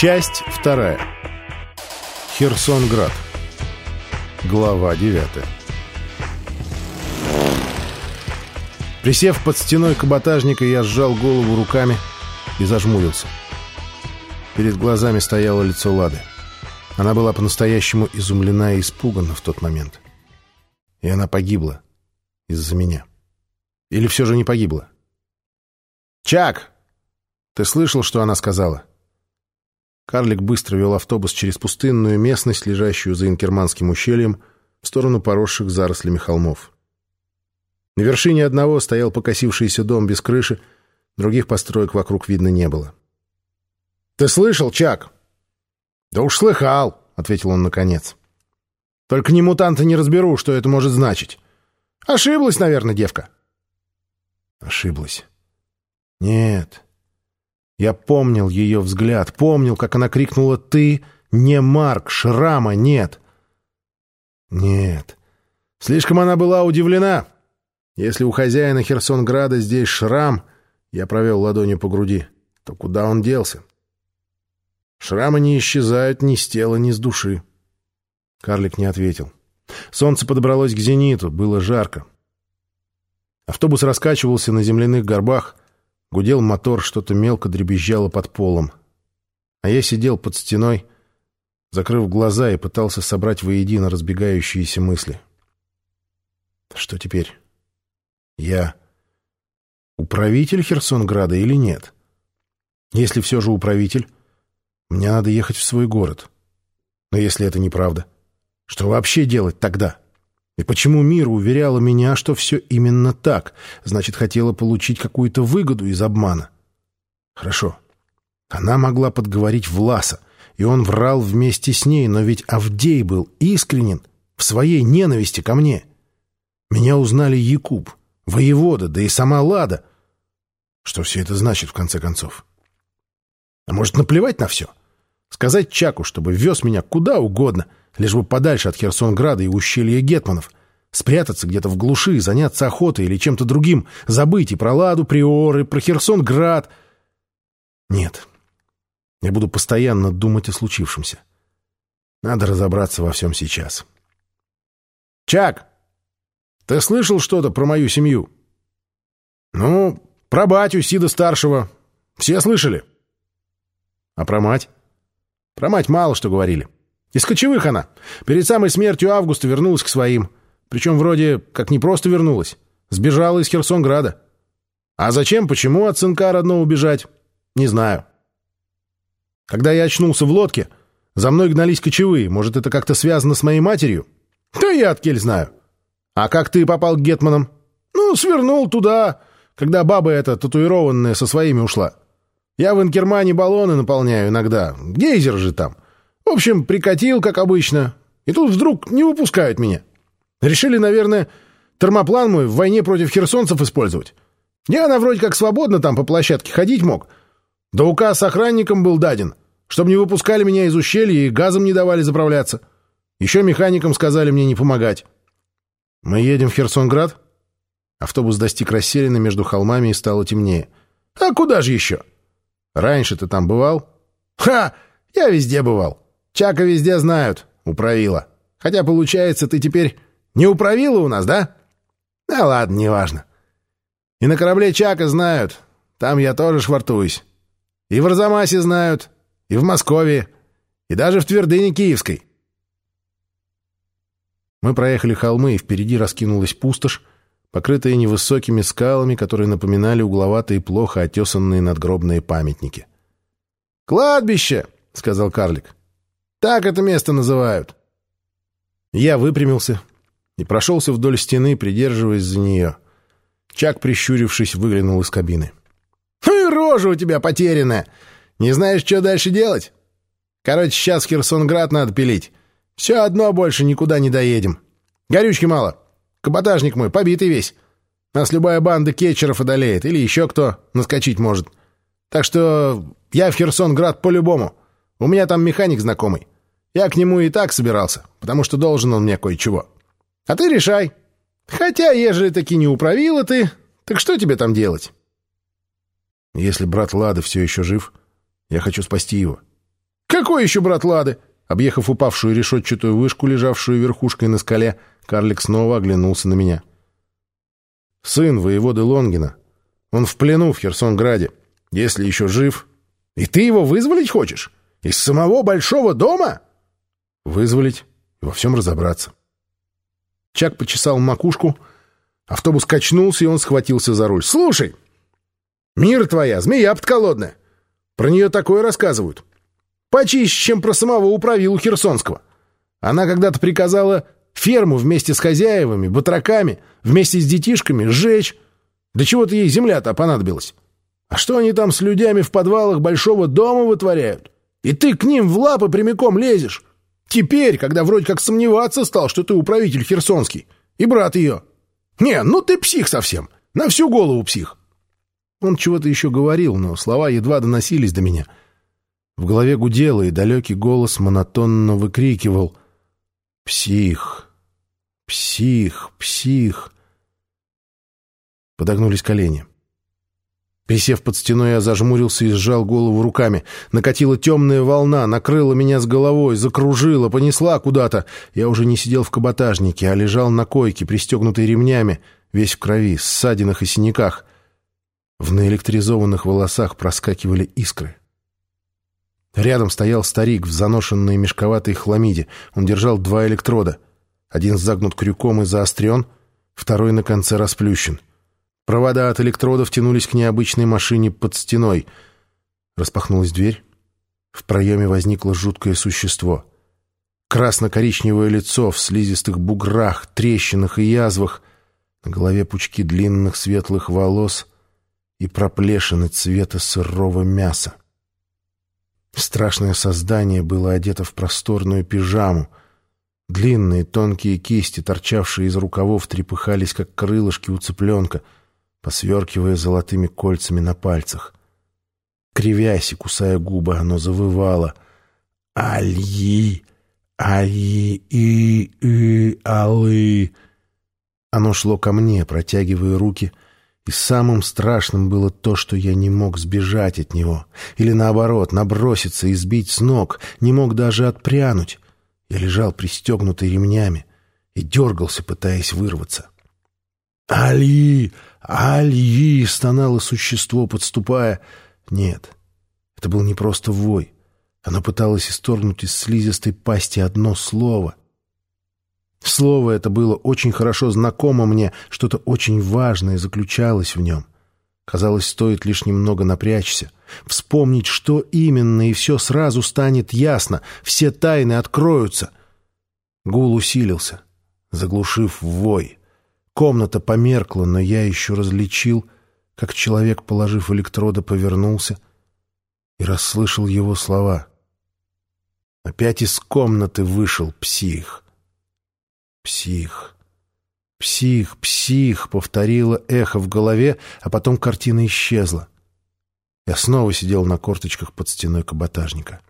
Часть вторая. Херсонград. Глава девятая. Присев под стеной каботажника, я сжал голову руками и зажмурился. Перед глазами стояло лицо Лады. Она была по-настоящему изумлена и испугана в тот момент. И она погибла из-за меня. Или все же не погибла? «Чак! Ты слышал, что она сказала?» Карлик быстро вел автобус через пустынную местность, лежащую за Инкерманским ущельем, в сторону поросших зарослями холмов. На вершине одного стоял покосившийся дом без крыши, других построек вокруг видно не было. «Ты слышал, Чак?» «Да уж слыхал», — ответил он наконец. «Только не мутанта не разберу, что это может значить. Ошиблась, наверное, девка». Ошиблась. «Нет, я помнил ее взгляд, помнил, как она крикнула «Ты не Марк, шрама нет!» Нет, слишком она была удивлена. Если у хозяина Херсонграда здесь шрам, я провел ладонью по груди, то куда он делся? Шрамы не исчезают ни с тела, ни с души. Карлик не ответил. Солнце подобралось к зениту, было жарко. Автобус раскачивался на земляных горбах, Гудел мотор, что-то мелко дребезжало под полом. А я сидел под стеной, закрыв глаза и пытался собрать воедино разбегающиеся мысли. Что теперь? Я управитель Херсонграда или нет? Если все же управитель, мне надо ехать в свой город. Но если это неправда, что вообще делать тогда? И почему мир уверяла меня, что все именно так? Значит, хотела получить какую-то выгоду из обмана. Хорошо. Она могла подговорить Власа, и он врал вместе с ней, но ведь Авдей был искренен в своей ненависти ко мне. Меня узнали Якуб, воевода, да и сама Лада. Что все это значит, в конце концов? А может, наплевать на все? Сказать Чаку, чтобы вез меня куда угодно — лишь бы подальше от Херсонграда и ущелья Гетманов. Спрятаться где-то в глуши, заняться охотой или чем-то другим, забыть и про Ладу, Приоры, про Херсонград. Нет, я буду постоянно думать о случившемся. Надо разобраться во всем сейчас. «Чак, ты слышал что-то про мою семью?» «Ну, про батю Сида-старшего. Все слышали?» «А про мать?» «Про мать мало что говорили». Из кочевых она. Перед самой смертью Августа вернулась к своим. Причем вроде как не просто вернулась. Сбежала из Херсонграда. А зачем, почему от сынка родного убежать? Не знаю. Когда я очнулся в лодке, за мной гнались кочевые. Может, это как-то связано с моей матерью? Да я откель знаю. А как ты попал к Гетманам? Ну, свернул туда, когда баба эта татуированная со своими ушла. Я в Инкермане баллоны наполняю иногда. Гейзер же там. В общем, прикатил, как обычно. И тут вдруг не выпускают меня. Решили, наверное, термоплан мой в войне против херсонцев использовать. Я она вроде как свободно там по площадке ходить мог. Да указ охранником был даден, чтобы не выпускали меня из ущелья и газом не давали заправляться. Еще механикам сказали мне не помогать. Мы едем в Херсонград? Автобус достиг расселены между холмами и стало темнее. А куда же еще? Раньше ты там бывал? Ха! Я везде бывал. Чака везде знают, управила. Хотя, получается, ты теперь не управила у нас, да? Да ладно, неважно. И на корабле Чака знают. Там я тоже швартуюсь. И в Арзамасе знают, и в Москве, и даже в Твердыне Киевской. Мы проехали холмы, и впереди раскинулась пустошь, покрытая невысокими скалами, которые напоминали угловатые плохо отесанные надгробные памятники. «Кладбище!» — сказал карлик. Так это место называют. Я выпрямился и прошелся вдоль стены, придерживаясь за нее. Чак, прищурившись, выглянул из кабины. «Ну и рожа у тебя потерянная! Не знаешь, что дальше делать? Короче, сейчас Херсонград надо пилить. Все одно больше никуда не доедем. Горючки мало. Каботажник мой побитый весь. Нас любая банда кетчеров одолеет, или еще кто наскочить может. Так что я в Херсонград по-любому. У меня там механик знакомый. Я к нему и так собирался, потому что должен он мне кое-чего. А ты решай. Хотя, ежели таки не управила ты, так что тебе там делать? Если брат Лады все еще жив, я хочу спасти его. «Какой еще брат Лады?» Объехав упавшую решетчатую вышку, лежавшую верхушкой на скале, карлик снова оглянулся на меня. «Сын воеводы Лонгина. Он в плену в Херсонграде. Если еще жив...» «И ты его вызволить хочешь? Из самого большого дома?» «Вызволить и во всем разобраться». Чак почесал макушку, автобус качнулся, и он схватился за руль. «Слушай, мир твоя, змея подколодная. Про нее такое рассказывают. Почище, чем про самого управилу Херсонского. Она когда-то приказала ферму вместе с хозяевами, батраками, вместе с детишками сжечь. Да чего-то ей земля-то понадобилась. А что они там с людьми в подвалах большого дома вытворяют? И ты к ним в лапы прямиком лезешь. Теперь, когда вроде как сомневаться стал, что ты управитель Херсонский. И брат ее. Не, ну ты псих совсем. На всю голову псих. Он чего-то еще говорил, но слова едва доносились до меня — в голове гудело, и далекий голос монотонно выкрикивал «Псих! Псих! Псих!» Подогнулись колени. Присев под стеной, я зажмурился и сжал голову руками. Накатила темная волна, накрыла меня с головой, закружила, понесла куда-то. Я уже не сидел в каботажнике, а лежал на койке, пристегнутый ремнями, весь в крови, ссадинах и синяках. В наэлектризованных волосах проскакивали искры. Рядом стоял старик в заношенной мешковатой хламиде. Он держал два электрода. Один загнут крюком и заострен, второй на конце расплющен. Провода от электродов тянулись к необычной машине под стеной. Распахнулась дверь. В проеме возникло жуткое существо. Красно-коричневое лицо в слизистых буграх, трещинах и язвах. На голове пучки длинных светлых волос и проплешины цвета сырого мяса. Страшное создание было одето в просторную пижаму. Длинные тонкие кисти, торчавшие из рукавов, трепыхались, как крылышки у цыпленка, посверкивая золотыми кольцами на пальцах. Кривясь и кусая губы, оно завывало «Альи! Альи! И! И! Алы!» Оно шло ко мне, протягивая руки — и самым страшным было то, что я не мог сбежать от него. Или наоборот, наброситься и сбить с ног. Не мог даже отпрянуть. Я лежал пристегнутый ремнями и дергался, пытаясь вырваться. «Али! Али!» — стонало существо, подступая. Нет, это был не просто вой. Оно пыталось исторгнуть из слизистой пасти одно слово. Слово это было очень хорошо знакомо мне, что-то очень важное заключалось в нем. Казалось, стоит лишь немного напрячься, вспомнить, что именно, и все сразу станет ясно, все тайны откроются. Гул усилился, заглушив вой. Комната померкла, но я еще различил, как человек, положив электроды, повернулся и расслышал его слова. Опять из комнаты вышел псих. «Псих! Псих! Псих!» — повторило эхо в голове, а потом картина исчезла. Я снова сидел на корточках под стеной каботажника.